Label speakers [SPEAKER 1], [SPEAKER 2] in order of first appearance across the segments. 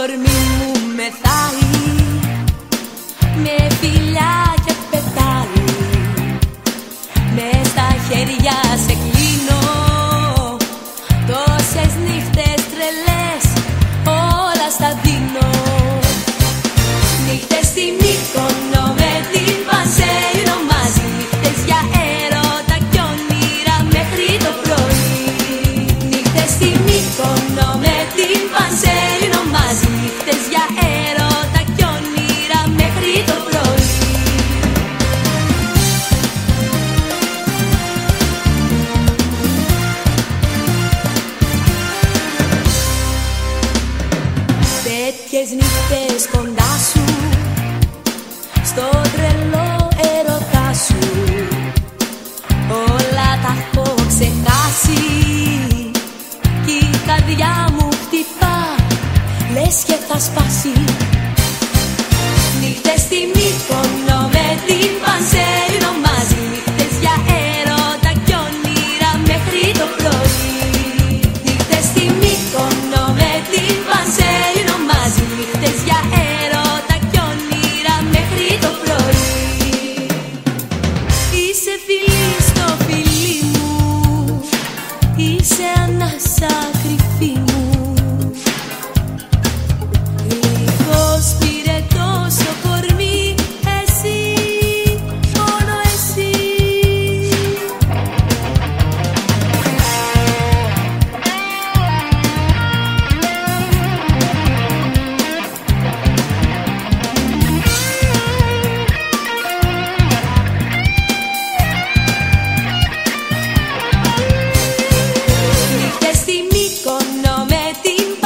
[SPEAKER 1] κορμί μου μεθάει Με φιλιά και πετάει. Με στα χέρια σε κλείνω Τόσες νύχτες τρελές Όλα στα δύο Και νύχτες κοντά σου Στο τρελό ερωτά σου. Όλα τα έχω ξεχάσει Κι η καρδιά μου χτυπά Λες και θα σπάσει. Νύχτες στη Ana sacrifimo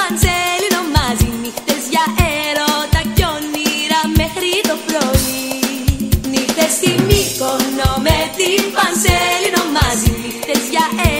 [SPEAKER 1] Βαντσέλη μαζί νύχτες για έρωτα κι όνειρα μέχρι το πρωί. Νύχτες στη Μύκονο με την Βαντσέλη μαζί νύχτες για έρωτα